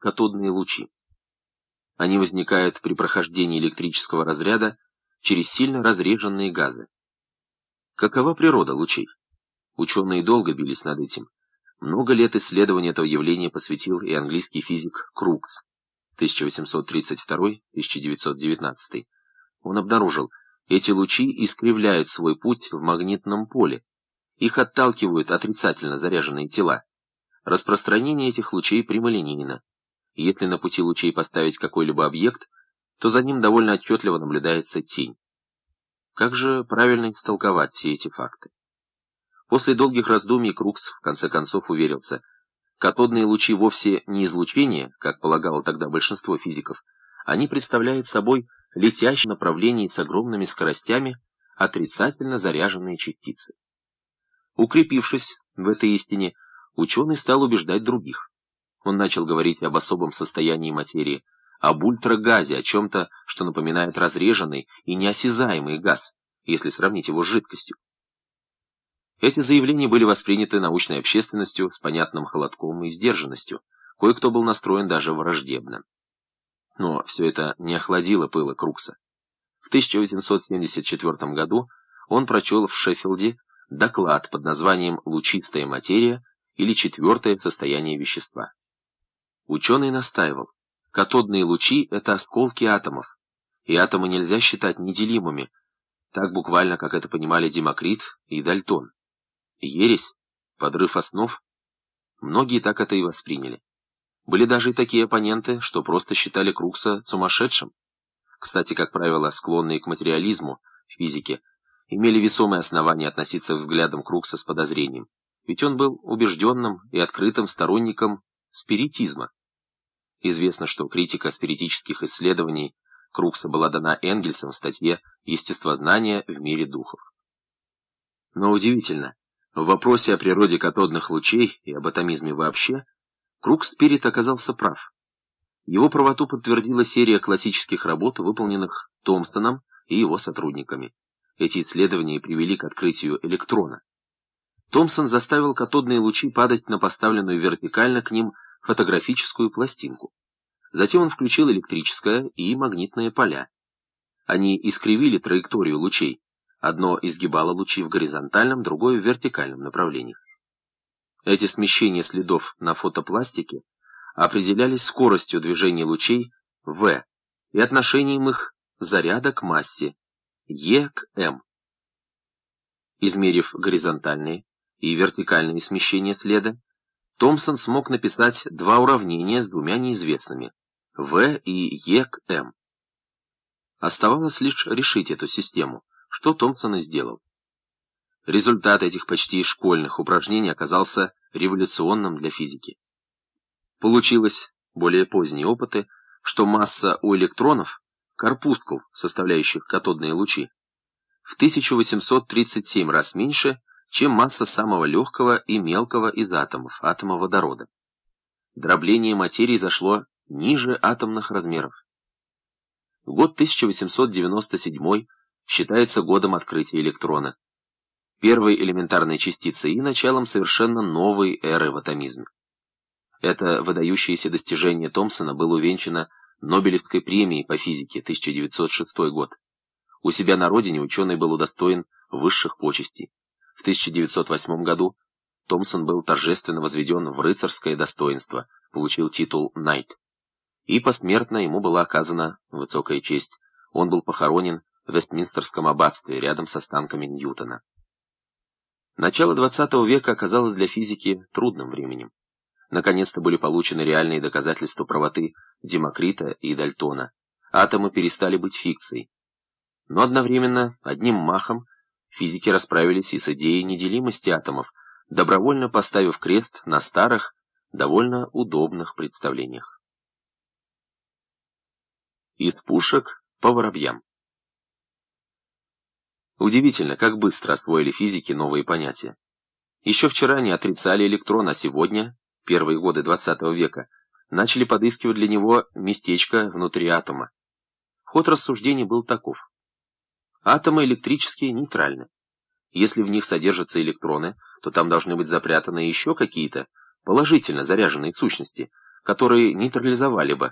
катодные лучи. Они возникают при прохождении электрического разряда через сильно разреженные газы. Какова природа лучей? Ученые долго бились над этим. Много лет исследования этого явления посвятил и английский физик Крукс 1832-1919. Он обнаружил, эти лучи искривляют свой путь в магнитном поле. Их отталкивают отрицательно заряженные тела. Распространение этих лучей прямолинейно. Если на пути лучей поставить какой-либо объект, то за ним довольно отчетливо наблюдается тень. Как же правильно истолковать все эти факты? После долгих раздумий Крукс в конце концов уверился, катодные лучи вовсе не излучение, как полагало тогда большинство физиков, они представляют собой летящие направления с огромными скоростями отрицательно заряженные частицы. Укрепившись в этой истине, ученый стал убеждать других. Он начал говорить об особом состоянии материи, об ультрагазе, о чем-то, что напоминает разреженный и неосязаемый газ, если сравнить его с жидкостью. Эти заявления были восприняты научной общественностью с понятным холодком и сдержанностью. Кое-кто был настроен даже враждебно. Но все это не охладило пыла Крукса. В 1874 году он прочел в Шеффилде доклад под названием «Лучистая материя» или «Четвертое состояние вещества». Ученый настаивал, катодные лучи — это осколки атомов, и атомы нельзя считать неделимыми, так буквально, как это понимали Демокрит и Дальтон. Ересь, подрыв основ. Многие так это и восприняли. Были даже и такие оппоненты, что просто считали Крукса сумасшедшим. Кстати, как правило, склонные к материализму в физике имели весомые основания относиться к взглядам Крукса с подозрением, ведь он был убежденным и открытым сторонником спиритизма. Известно, что критика спиритических исследований Крукса была дана Энгельсом в статье «Естествознание в мире духов». Но удивительно, в вопросе о природе катодных лучей и об атомизме вообще, Крукс Спирит оказался прав. Его правоту подтвердила серия классических работ, выполненных Томстоном и его сотрудниками. Эти исследования привели к открытию электрона. Томпсон заставил катодные лучи падать на поставленную вертикально к ним фотографическую пластинку. Затем он включил электрическое и магнитное поля. Они искривили траекторию лучей. Одно изгибало лучи в горизонтальном, другое в вертикальном направлениях. Эти смещения следов на фотопластике определялись скоростью движения лучей v и отношением их заряда к массе e к m. Измерив горизонтальные и вертикальные смещения следа, Томпсон смог написать два уравнения с двумя неизвестными – V и E к M. Оставалось лишь решить эту систему, что Томпсон и сделал. Результат этих почти школьных упражнений оказался революционным для физики. Получилось, более поздние опыты, что масса у электронов, корпускул, составляющих катодные лучи, в 1837 раз меньше, чем масса самого легкого и мелкого из атомов, атома водорода. Дробление материи зашло ниже атомных размеров. Год 1897 считается годом открытия электрона, первой элементарной частицы и началом совершенно новой эры в атомизме. Это выдающееся достижение Томпсона было увенчано Нобелевской премией по физике 1906 год. У себя на родине ученый был удостоен высших почестей. В 1908 году Томпсон был торжественно возведен в рыцарское достоинство, получил титул «Найт». И посмертно ему была оказана высокая честь. Он был похоронен в Вестминстерском аббатстве рядом с останками Ньютона. Начало XX века оказалось для физики трудным временем. Наконец-то были получены реальные доказательства правоты Демокрита и Дальтона. Атомы перестали быть фикцией. Но одновременно, одним махом, Физики расправились и с идеей неделимости атомов, добровольно поставив крест на старых, довольно удобных представлениях. Из пушек по воробьям. Удивительно, как быстро освоили физики новые понятия. Еще вчера они отрицали электрон, а сегодня, первые годы XX века, начали подыскивать для него местечко внутри атома. Ход рассуждений был таков. Атомы электрические нейтральны. Если в них содержатся электроны, то там должны быть запрятаны еще какие-то положительно заряженные сущности, которые нейтрализовали бы